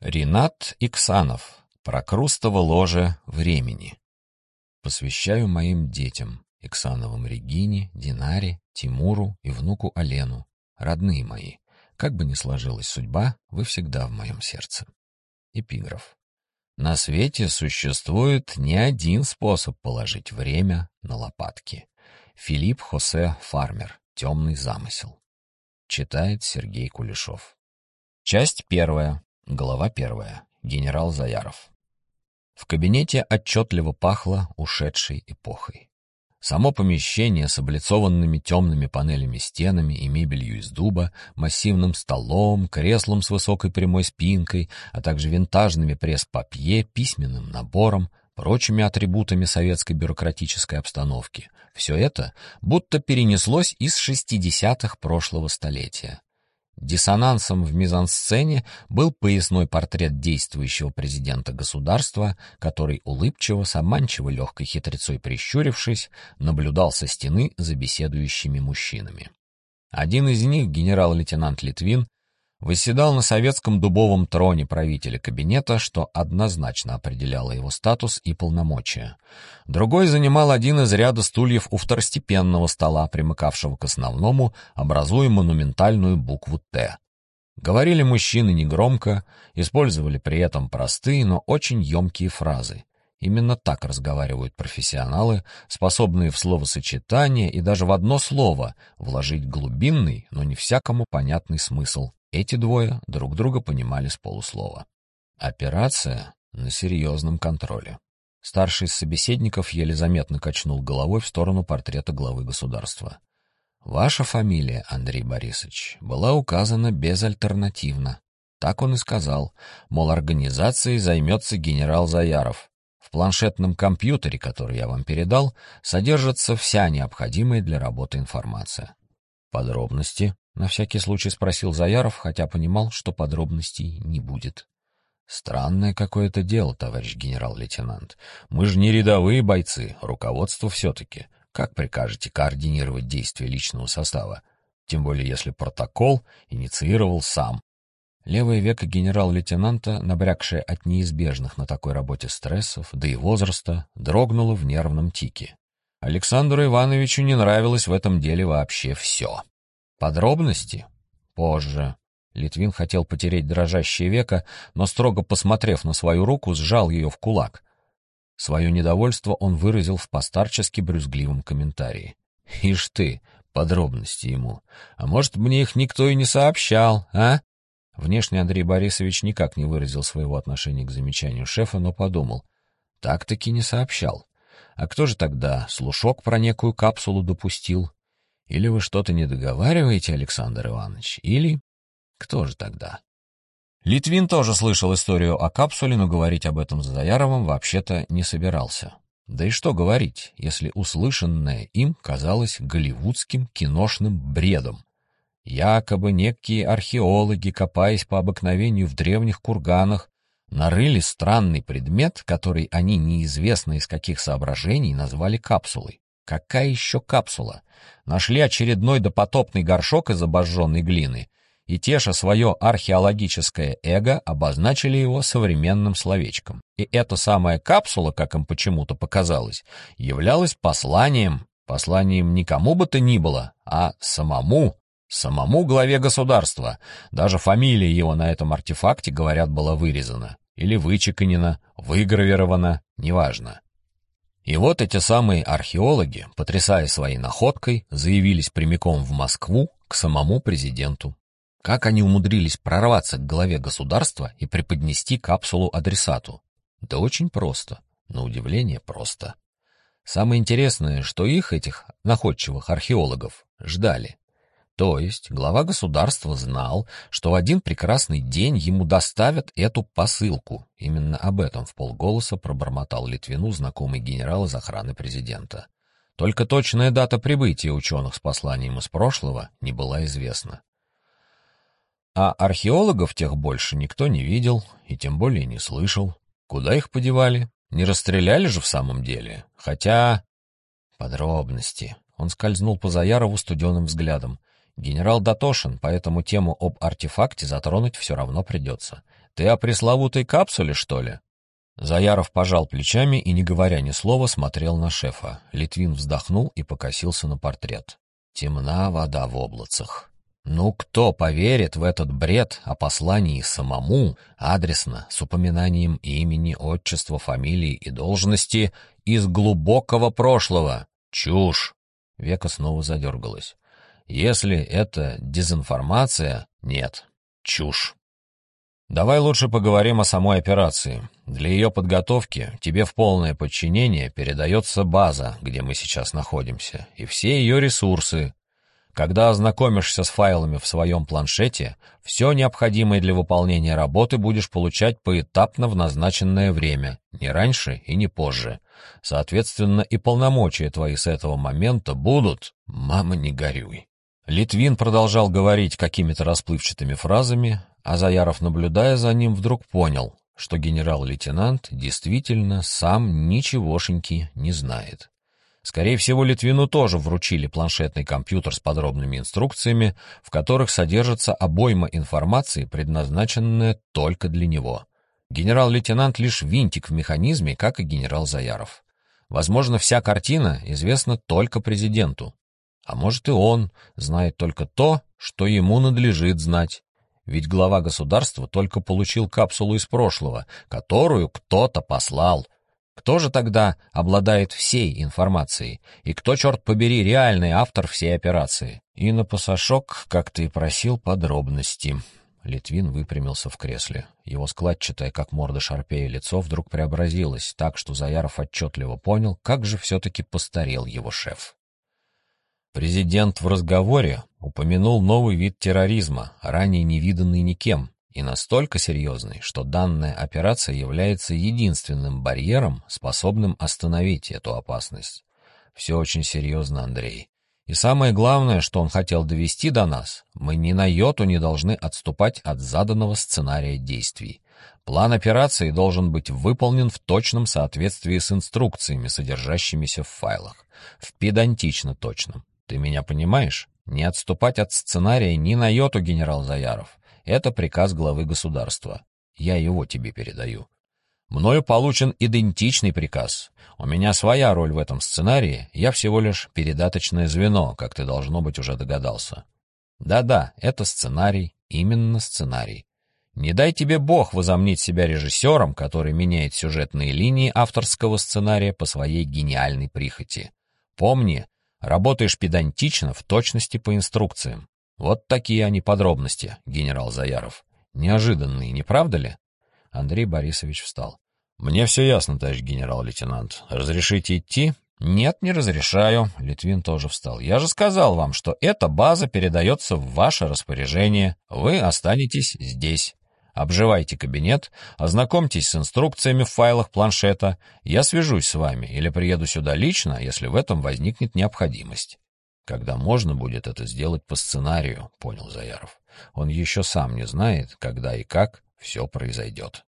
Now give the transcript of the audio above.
Ренат Иксанов. Прокрустово ложе времени. Посвящаю моим детям, Иксановым Регине, Динаре, Тимуру и внуку Алену, родные мои. Как бы ни сложилась судьба, вы всегда в моем сердце. Эпиграф. На свете существует не один способ положить время на лопатки. Филипп Хосе Фармер. Темный замысел. Читает Сергей Кулешов. Часть первая. Глава первая. Генерал Заяров. В кабинете отчетливо пахло ушедшей эпохой. Само помещение с облицованными темными панелями стенами и мебелью из дуба, массивным столом, креслом с высокой прямой спинкой, а также винтажными пресс-папье, письменным набором, прочими атрибутами советской бюрократической обстановки. Все это будто перенеслось из шестидесятых прошлого столетия. Диссонансом в мизансцене был поясной портрет действующего президента государства, который улыбчиво, с обманчиво легкой хитрецой прищурившись, наблюдал со стены за беседующими мужчинами. Один из них, генерал-лейтенант Литвин, восседал на советском дубовом троне правителя кабинета, что однозначно определяло его статус и полномочия. Другой занимал один из ряда стульев у второстепенного стола, примыкавшего к основному, образуя монументальную букву «Т». Говорили мужчины негромко, использовали при этом простые, но очень емкие фразы. Именно так разговаривают профессионалы, способные в словосочетание и даже в одно слово вложить глубинный, но не всякому понятный смысл эти двое друг друга понимали с полуслова. Операция на серьезном контроле. Старший из собеседников еле заметно качнул головой в сторону портрета главы государства. Ваша фамилия, Андрей Борисович, была указана безальтернативно. Так он и сказал, мол, организацией займется генерал Заяров. В планшетном компьютере, который я вам передал, содержится вся необходимая для работы информация. Подробности на всякий случай спросил Заяров, хотя понимал, что подробностей не будет. Странное какое-то дело, товарищ генерал-лейтенант. Мы же не рядовые бойцы, руководство все-таки. Как прикажете координировать действия личного состава? Тем более, если протокол инициировал сам. Левое веко генерал-лейтенанта, набрякшее от неизбежных на такой работе стрессов, да и возраста, дрогнуло в нервном тике. Александру Ивановичу не нравилось в этом деле вообще все. Подробности? Позже. Литвин хотел потереть дрожащее веко, но, строго посмотрев на свою руку, сжал ее в кулак. Свое недовольство он выразил в постарчески брюзгливом комментарии. «Ишь ты, подробности ему. А может, мне их никто и не сообщал, а?» Внешне Андрей Борисович никак не выразил своего отношения к замечанию шефа, но подумал. Так-таки не сообщал. А кто же тогда слушок про некую капсулу допустил? Или вы что-то не договариваете, Александр Иванович, или... Кто же тогда? Литвин тоже слышал историю о капсуле, но говорить об этом с Заяровым вообще-то не собирался. Да и что говорить, если услышанное им казалось голливудским киношным бредом. Якобы некие археологи, копаясь по обыкновению в древних курганах, нарыли странный предмет, который они неизвестно из каких соображений назвали капсулой. Какая еще капсула? Нашли очередной допотопный горшок из обожженной глины, и, теша свое археологическое эго, обозначили его современным словечком. И эта самая капсула, как им почему-то показалось, являлась посланием, посланием не кому бы то ни было, а самому, самому главе государства. Даже фамилия его на этом артефакте, говорят, была вырезана. Или вычеканена, выгравирована, неважно. И вот эти самые археологи, потрясая своей находкой, заявились прямиком в Москву к самому президенту. Как они умудрились прорваться к главе государства и преподнести капсулу адресату? Да очень просто, на удивление просто. Самое интересное, что их, этих находчивых археологов, ждали. То есть глава государства знал, что в один прекрасный день ему доставят эту посылку. Именно об этом в полголоса пробормотал Литвину знакомый генерал из охраны президента. Только точная дата прибытия ученых с посланием из прошлого не была известна. А археологов тех больше никто не видел и тем более не слышал. Куда их подевали? Не расстреляли же в самом деле? Хотя... Подробности. Он скользнул по Заярову студеным взглядом. Генерал дотошен, поэтому тему об артефакте затронуть все равно придется. Ты о пресловутой капсуле, что ли?» Заяров пожал плечами и, не говоря ни слова, смотрел на шефа. Литвин вздохнул и покосился на портрет. Темна вода в облацах. Ну кто поверит в этот бред о послании самому, адресно, с упоминанием имени, отчества, фамилии и должности из глубокого прошлого? Чушь! Века снова задергалась. Если это дезинформация, нет, чушь. Давай лучше поговорим о самой операции. Для ее подготовки тебе в полное подчинение передается база, где мы сейчас находимся, и все ее ресурсы. Когда ознакомишься с файлами в своем планшете, все необходимое для выполнения работы будешь получать поэтапно в назначенное время, не раньше и не позже. Соответственно, и полномочия твои с этого момента будут «мама, не горюй». Литвин продолжал говорить какими-то расплывчатыми фразами, а Заяров, наблюдая за ним, вдруг понял, что генерал-лейтенант действительно сам ничегошеньки не знает. Скорее всего, Литвину тоже вручили планшетный компьютер с подробными инструкциями, в которых содержится обойма информации, предназначенная только для него. Генерал-лейтенант лишь винтик в механизме, как и генерал Заяров. Возможно, вся картина известна только президенту. А может и он знает только то, что ему надлежит знать. Ведь глава государства только получил капсулу из прошлого, которую кто-то послал. Кто же тогда обладает всей информацией? И кто, черт побери, реальный автор всей операции? И на посошок, как ты и просил, подробности. Литвин выпрямился в кресле. Его складчатое, как морда шарпея, лицо вдруг преобразилось, так что Заяров отчетливо понял, как же все-таки постарел его шеф. Президент в разговоре упомянул новый вид терроризма, ранее невиданный никем, и настолько серьезный, что данная операция является единственным барьером, способным остановить эту опасность. Все очень серьезно, Андрей. И самое главное, что он хотел довести до нас, мы ни на йоту не должны отступать от заданного сценария действий. План операции должен быть выполнен в точном соответствии с инструкциями, содержащимися в файлах. В педантично точном. Ты меня понимаешь? Не отступать от сценария ни на йоту, генерал Заяров. Это приказ главы государства. Я его тебе передаю. Мною получен идентичный приказ. У меня своя роль в этом сценарии, я всего лишь передаточное звено, как ты, должно быть, уже догадался. Да-да, это сценарий, именно сценарий. Не дай тебе Бог возомнить себя режиссером, который меняет сюжетные линии авторского сценария по своей гениальной прихоти. Помни, Работаешь педантично, в точности по инструкциям. Вот такие они подробности, генерал Заяров. Неожиданные, не правда ли? Андрей Борисович встал. Мне все ясно, товарищ генерал-лейтенант. Разрешите идти? Нет, не разрешаю. Литвин тоже встал. Я же сказал вам, что эта база передается в ваше распоряжение. Вы останетесь здесь. Обживайте кабинет, ознакомьтесь с инструкциями в файлах планшета. Я свяжусь с вами или приеду сюда лично, если в этом возникнет необходимость. Когда можно будет это сделать по сценарию, понял Заяров. Он еще сам не знает, когда и как все произойдет.